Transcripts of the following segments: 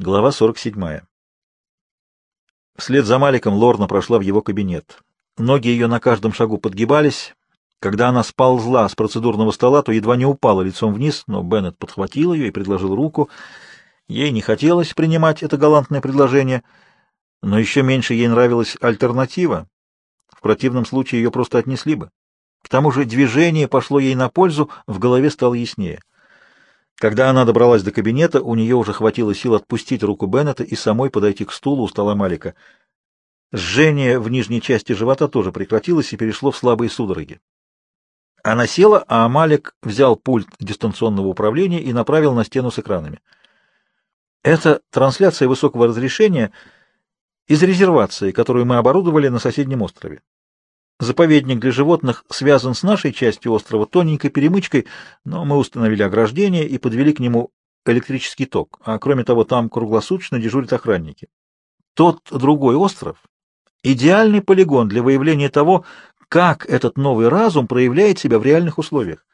Глава 47. Вслед за Маликом Лорна прошла в его кабинет. Ноги ее на каждом шагу подгибались. Когда она сползла с процедурного стола, то едва не упала лицом вниз, но Беннет подхватил ее и предложил руку. Ей не хотелось принимать это галантное предложение, но еще меньше ей нравилась альтернатива. В противном случае ее просто отнесли бы. К тому же движение пошло ей на пользу, в голове стало яснее. Когда она добралась до кабинета, у нее уже хватило сил отпустить руку Беннета и самой подойти к стулу у стола Малика. Жжение в нижней части живота тоже прекратилось и перешло в слабые судороги. Она села, а Малик взял пульт дистанционного управления и направил на стену с экранами. Это трансляция высокого разрешения из резервации, которую мы оборудовали на соседнем острове. Заповедник для животных связан с нашей частью острова тоненькой перемычкой, но мы установили ограждение и подвели к нему электрический ток, а кроме того там круглосуточно дежурят охранники. Тот другой остров — идеальный полигон для выявления того, как этот новый разум проявляет себя в реальных условиях.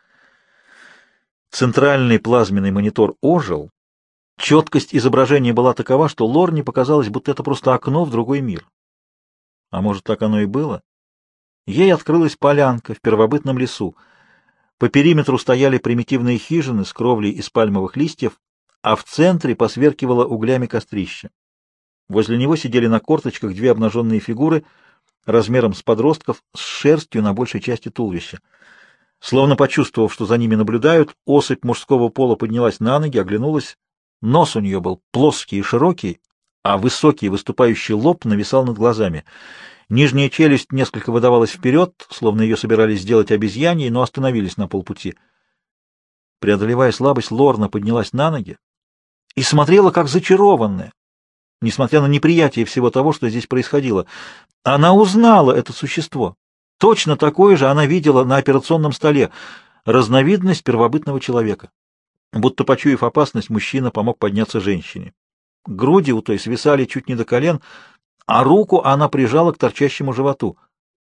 Центральный плазменный монитор ожил. Четкость изображения была такова, что Лорне показалось, будто это просто окно в другой мир. А может, так оно и было? Ей открылась полянка в первобытном лесу. По периметру стояли примитивные хижины с кровлей из пальмовых листьев, а в центре посверкивало углями кострище. Возле него сидели на корточках две обнаженные фигуры размером с подростков с шерстью на большей части туловища. Словно почувствовав, что за ними наблюдают, особь мужского пола поднялась на ноги, оглянулась. Нос у нее был плоский и широкий, а высокий выступающий лоб нависал над глазами. Нижняя челюсть несколько выдавалась вперед, словно ее собирались сделать обезьяньей, но остановились на полпути. Преодолевая слабость, Лорна поднялась на ноги и смотрела, как зачарованная, несмотря на неприятие всего того, что здесь происходило. Она узнала это существо. Точно такое же она видела на операционном столе, разновидность первобытного человека. Будто почуяв опасность, мужчина помог подняться женщине. Груди у той свисали чуть не до колен, а руку она прижала к торчащему животу.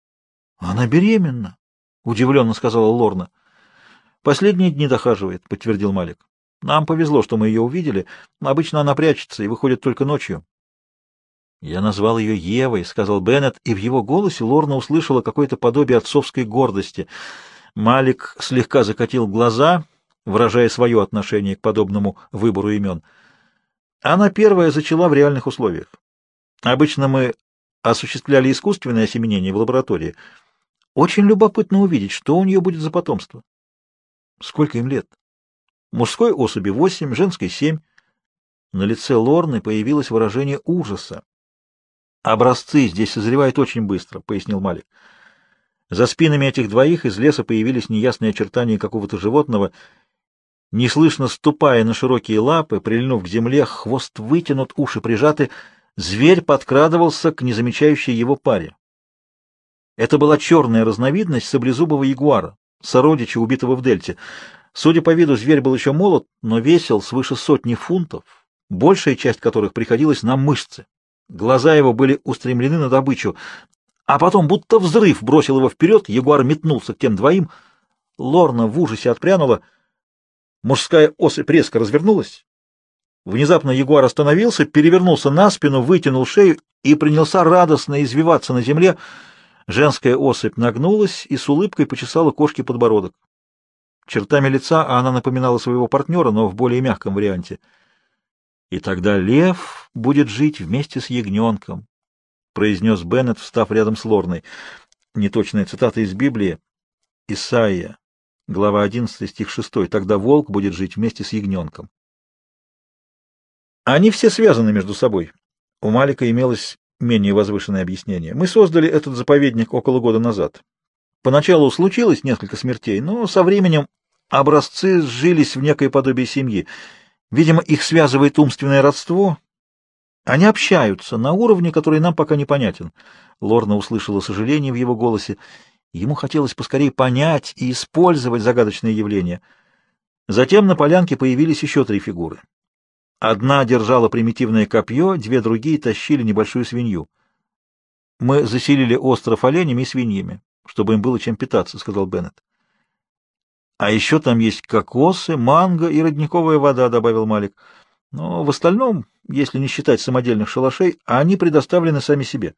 — Она беременна, — удивленно сказала Лорна. — Последние дни дохаживает, — подтвердил Малик. — Нам повезло, что мы ее увидели. Обычно она прячется и выходит только ночью. — Я назвал ее Евой, — сказал Беннет, и в его голосе Лорна услышала какое-то подобие отцовской гордости. Малик слегка закатил глаза, выражая свое отношение к подобному выбору имен. Она первая зачала в реальных условиях. Обычно мы осуществляли искусственное осеменение в лаборатории. Очень любопытно увидеть, что у нее будет за потомство. Сколько им лет? Мужской особи восемь, женской семь. На лице Лорны появилось выражение ужаса. «Образцы здесь созревают очень быстро», — пояснил Малик. За спинами этих двоих из леса появились неясные очертания какого-то животного. Неслышно ступая на широкие лапы, прильнув к земле, хвост вытянут, уши прижаты — Зверь подкрадывался к незамечающей его паре. Это была черная разновидность саблезубого ягуара, сородича, убитого в дельте. Судя по виду, зверь был еще молод, но весил свыше сотни фунтов, большая часть которых приходилась на мышцы. Глаза его были устремлены на добычу, а потом, будто взрыв, бросил его вперед, ягуар метнулся к тем двоим. Лорна в ужасе отпрянула. Мужская особь резко развернулась, Внезапно ягуар остановился, перевернулся на спину, вытянул шею и принялся радостно извиваться на земле. Женская особь нагнулась и с улыбкой почесала кошке подбородок. Чертами лица она напоминала своего партнера, но в более мягком варианте. «И тогда лев будет жить вместе с ягненком», — произнес Беннет, встав рядом с Лорной. Неточная цитата из Библии. Исаия, глава 11, стих 6. «Тогда волк будет жить вместе с ягненком». Они все связаны между собой. У Малика имелось менее возвышенное объяснение. Мы создали этот заповедник около года назад. Поначалу случилось несколько смертей, но со временем образцы сжились в некое подобие семьи. Видимо, их связывает умственное родство. Они общаются на уровне, который нам пока непонятен. Лорна услышала сожаление в его голосе. Ему хотелось поскорее понять и использовать загадочное явление. Затем на полянке появились еще три фигуры. Одна держала примитивное копье, две другие тащили небольшую свинью. «Мы заселили остров оленями и свиньями, чтобы им было чем питаться», — сказал Беннет. «А еще там есть кокосы, манго и родниковая вода», — добавил Малик. Но в остальном, если не считать самодельных шалашей, они предоставлены сами себе.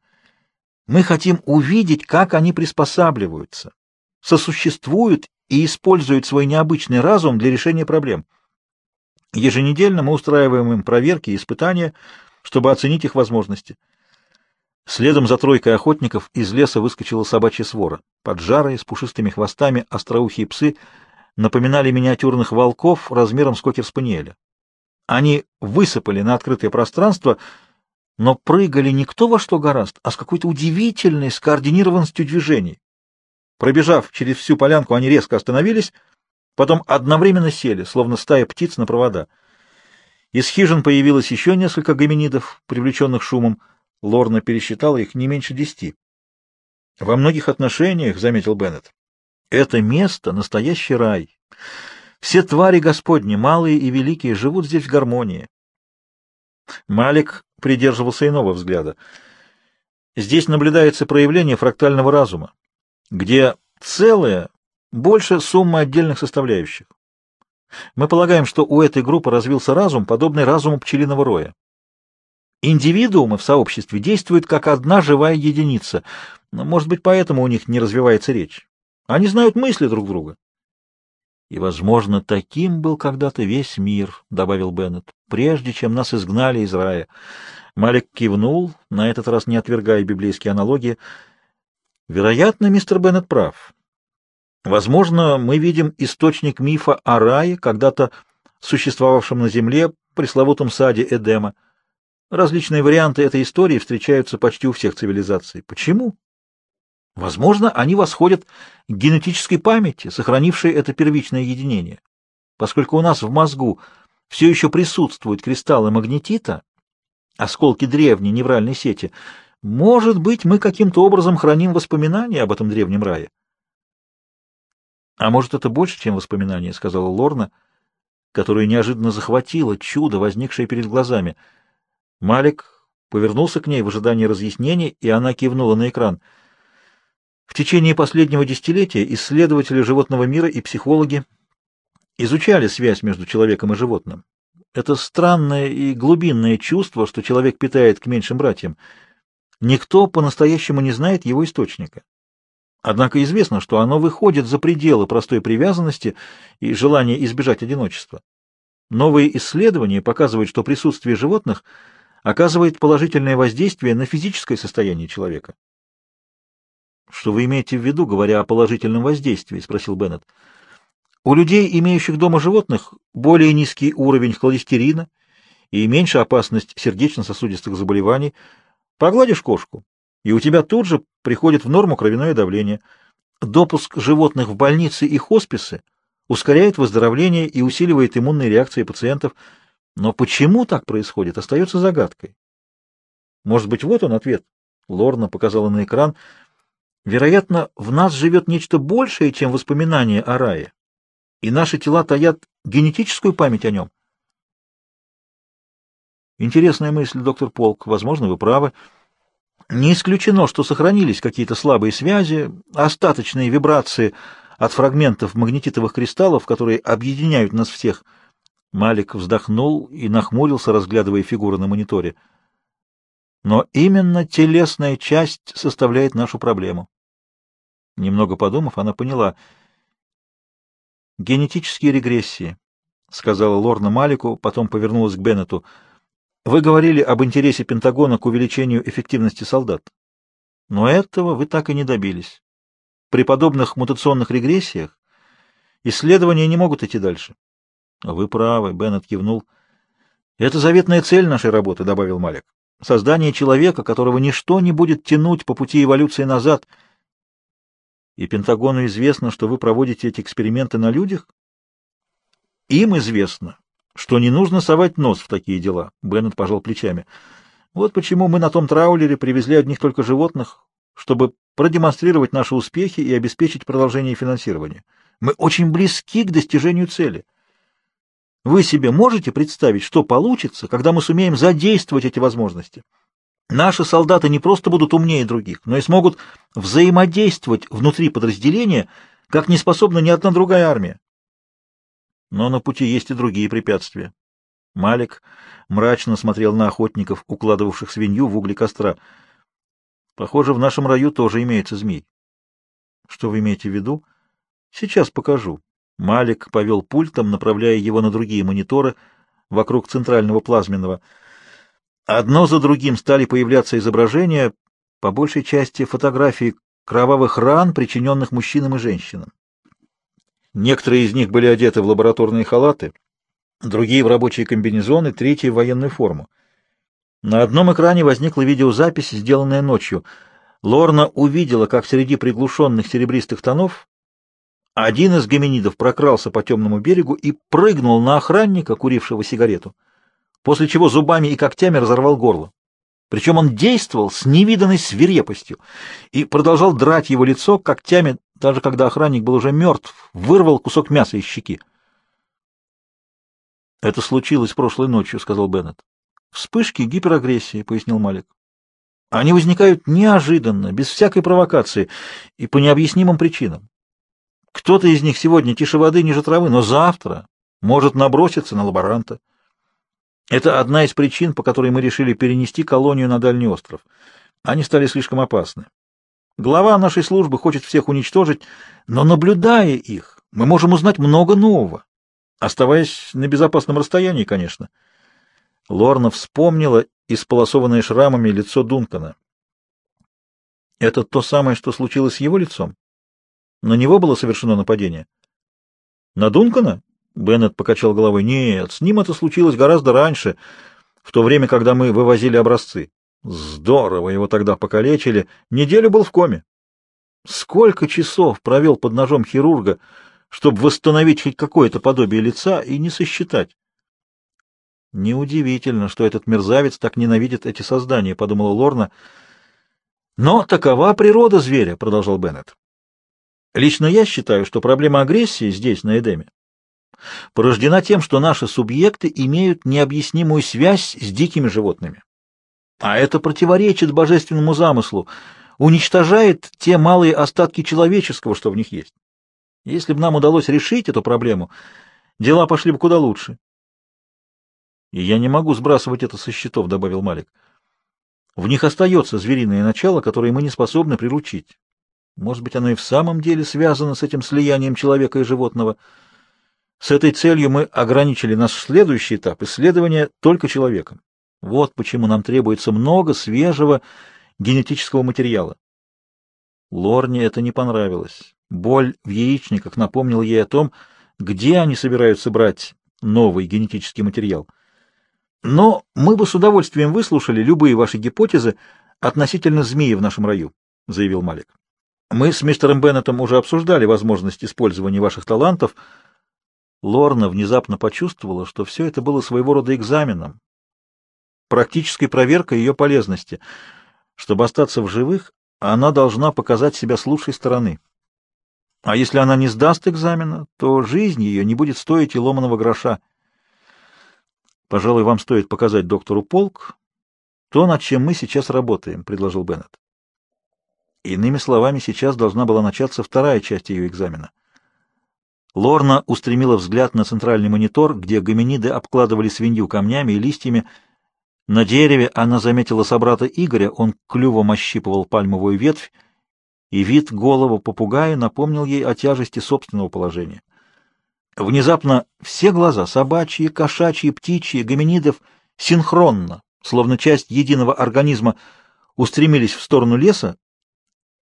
Мы хотим увидеть, как они приспосабливаются, сосуществуют и используют свой необычный разум для решения проблем. Еженедельно мы устраиваем им проверки и испытания, чтобы оценить их возможности. Следом за тройкой охотников из леса выскочила собачья свора. Поджарые, с пушистыми хвостами, остроухие псы напоминали миниатюрных волков размером с кокер-спаниеля. Они высыпали на открытое пространство, но прыгали не кто во что гораст, а с какой-то удивительной скоординированностью движений. Пробежав через всю полянку, они резко остановились, потом одновременно сели, словно стая птиц на провода. Из хижин появилось еще несколько гоминидов, привлеченных шумом. Лорна пересчитала их не меньше десяти. Во многих отношениях, — заметил Беннет, — это место — настоящий рай. Все твари Господни, малые и великие, живут здесь в гармонии. Малик придерживался иного взгляда. Здесь наблюдается проявление фрактального разума, где целое больше суммы отдельных составляющих. Мы полагаем, что у этой группы развился разум, подобный разуму пчелиного роя. Индивидуумы в сообществе действуют как одна живая единица, может быть, поэтому у них не развивается речь. Они знают мысли друг друга. И, возможно, таким был когда-то весь мир, — добавил Беннет, — прежде чем нас изгнали из рая. Малик кивнул, на этот раз не отвергая библейские аналогии. Вероятно, мистер Беннет прав. Возможно, мы видим источник мифа о рае, когда-то существовавшем на земле, пресловутом саде Эдема. Различные варианты этой истории встречаются почти у всех цивилизаций. Почему? Возможно, они восходят к генетической памяти, сохранившей это первичное единение. Поскольку у нас в мозгу все еще присутствуют кристаллы магнетита, осколки древней невральной сети, может быть, мы каким-то образом храним воспоминания об этом древнем рае. А может, это больше, чем воспоминания, сказала Лорна, которая неожиданно захватила чудо, возникшее перед глазами. Малик повернулся к ней в ожидании разъяснений, и она кивнула на экран. В течение последнего десятилетия исследователи животного мира и психологи изучали связь между человеком и животным. Это странное и глубинное чувство, что человек питает к меньшим братьям. Никто по-настоящему не знает его источника. Однако известно, что оно выходит за пределы простой привязанности и желания избежать одиночества. Новые исследования показывают, что присутствие животных оказывает положительное воздействие на физическое состояние человека. «Что вы имеете в виду, говоря о положительном воздействии?» — спросил Беннет. «У людей, имеющих дома животных, более низкий уровень холестерина и меньше опасность сердечно-сосудистых заболеваний. Погладишь кошку, и у тебя тут же приходит в норму кровяное давление. Допуск животных в больницы и хосписы ускоряет выздоровление и усиливает иммунные реакции пациентов. Но почему так происходит, остается загадкой. Может быть, вот он ответ. Лорна показала на экран — Вероятно, в нас живет нечто большее, чем воспоминания о рае, и наши тела таят генетическую память о нем. Интересная мысль, доктор Полк. Возможно, вы правы. Не исключено, что сохранились какие-то слабые связи, остаточные вибрации от фрагментов магнетитовых кристаллов, которые объединяют нас всех. Малик вздохнул и нахмурился, разглядывая фигуры на мониторе. Но именно телесная часть составляет нашу проблему. Немного подумав, она поняла. «Генетические регрессии», — сказала Лорна Малику, потом повернулась к Беннету. «Вы говорили об интересе Пентагона к увеличению эффективности солдат. Но этого вы так и не добились. При подобных мутационных регрессиях исследования не могут идти дальше». «Вы правы», — Беннет кивнул. «Это заветная цель нашей работы», — добавил Малик. «Создание человека, которого ничто не будет тянуть по пути эволюции назад — и Пентагону известно, что вы проводите эти эксперименты на людях? Им известно, что не нужно совать нос в такие дела. Беннет пожал плечами. Вот почему мы на том траулере привезли одних только животных, чтобы продемонстрировать наши успехи и обеспечить продолжение финансирования. Мы очень близки к достижению цели. Вы себе можете представить, что получится, когда мы сумеем задействовать эти возможности? Наши солдаты не просто будут умнее других, но и смогут взаимодействовать внутри подразделения, как не способна ни одна другая армия. Но на пути есть и другие препятствия. Малик мрачно смотрел на охотников, укладывавших свинью в угли костра. Похоже, в нашем раю тоже имеется змей. Что вы имеете в виду? Сейчас покажу. Малик повел пультом, направляя его на другие мониторы вокруг центрального плазменного. Одно за другим стали появляться изображения, по большей части фотографии кровавых ран, причиненных мужчинам и женщинам. Некоторые из них были одеты в лабораторные халаты, другие в рабочие комбинезоны, третьи в военную форму. На одном экране возникла видеозапись, сделанная ночью. Лорна увидела, как среди приглушенных серебристых тонов один из гоминидов прокрался по темному берегу и прыгнул на охранника, курившего сигарету, после чего зубами и когтями разорвал горло. Причем он действовал с невиданной свирепостью и продолжал драть его лицо когтями, даже когда охранник был уже мертв, вырвал кусок мяса из щеки. «Это случилось прошлой ночью», — сказал Беннет. «Вспышки гиперагрессии», — пояснил Малик. «Они возникают неожиданно, без всякой провокации и по необъяснимым причинам. Кто-то из них сегодня тише воды, ниже травы, но завтра может наброситься на лаборанта. Это одна из причин, по которой мы решили перенести колонию на дальний остров. Они стали слишком опасны. Глава нашей службы хочет всех уничтожить, но, наблюдая их, мы можем узнать много нового, оставаясь на безопасном расстоянии, конечно. Лорна вспомнила исполосованное шрамами лицо Дункана. Это то самое, что случилось с его лицом? На него было совершено нападение? На Дункана? Беннет покачал головой. Нет, с ним это случилось гораздо раньше, в то время, когда мы вывозили образцы. Здорово, его тогда покалечили. Неделю был в коме. Сколько часов провел под ножом хирурга, чтобы восстановить хоть какое-то подобие лица и не сосчитать? Неудивительно, что этот мерзавец так ненавидит эти создания, подумала Лорна. Но такова природа зверя, продолжал Беннет. Лично я считаю, что проблема агрессии здесь, на Эдеме, порождена тем, что наши субъекты имеют необъяснимую связь с дикими животными. А это противоречит божественному замыслу, уничтожает те малые остатки человеческого, что в них есть. Если бы нам удалось решить эту проблему, дела пошли бы куда лучше. — И я не могу сбрасывать это со счетов, — добавил Малик. — В них остается звериное начало, которое мы не способны приручить. Может быть, оно и в самом деле связано с этим слиянием человека и животного. С этой целью мы ограничили наш следующий этап исследования только человеком. Вот почему нам требуется много свежего генетического материала. Лорне это не понравилось. Боль в яичниках напомнила ей о том, где они собираются брать новый генетический материал. Но мы бы с удовольствием выслушали любые ваши гипотезы относительно змеи в нашем раю, — заявил Малик. Мы с мистером Беннетом уже обсуждали возможность использования ваших талантов. Лорна внезапно почувствовала, что все это было своего рода экзаменом, практической проверкой ее полезности. Чтобы остаться в живых, она должна показать себя с лучшей стороны. А если она не сдаст экзамена, то жизнь ее не будет стоить и ломаного гроша. Пожалуй, вам стоит показать доктору Полк то, над чем мы сейчас работаем, — предложил Беннет. Иными словами, сейчас должна была начаться вторая часть ее экзамена. Лорна устремила взгляд на центральный монитор, где гоминиды обкладывали свинью камнями и листьями. На дереве она заметила собрата Игоря, он клювом ощипывал пальмовую ветвь, и вид голову попугая напомнил ей о тяжести собственного положения. Внезапно все глаза, собачьи, кошачьи, птичьи, гоминидов, синхронно, словно часть единого организма, устремились в сторону леса,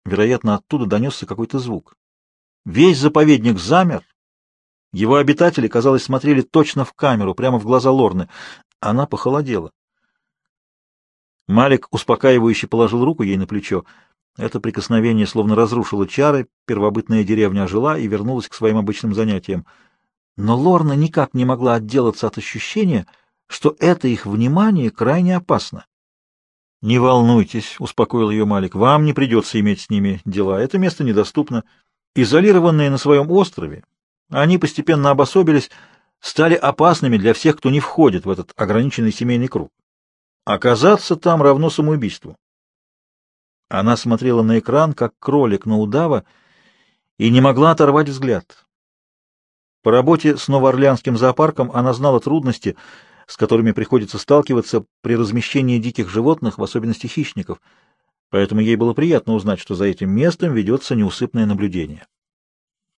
Вероятно, оттуда донесся какой-то звук. Весь заповедник замер. Его обитатели, казалось, смотрели точно в камеру, прямо в глаза Лорны. Она похолодела. Малик успокаивающе положил руку ей на плечо. Это прикосновение словно разрушило чары, первобытная деревня ожила и вернулась к своим обычным занятиям. Но Лорна никак не могла отделаться от ощущения, что это их внимание крайне опасно. «Не волнуйтесь», — успокоил ее Малик, — «вам не придется иметь с ними дела. Это место недоступно. Изолированные на своем острове, они постепенно обособились, стали опасными для всех, кто не входит в этот ограниченный семейный круг. Оказаться там равно самоубийству». Она смотрела на экран, как кролик на удава, и не могла оторвать взгляд. По работе с Новоорлеанским зоопарком она знала трудности, с которыми приходится сталкиваться при размещении диких животных, в особенности хищников, поэтому ей было приятно узнать, что за этим местом ведется неусыпное наблюдение.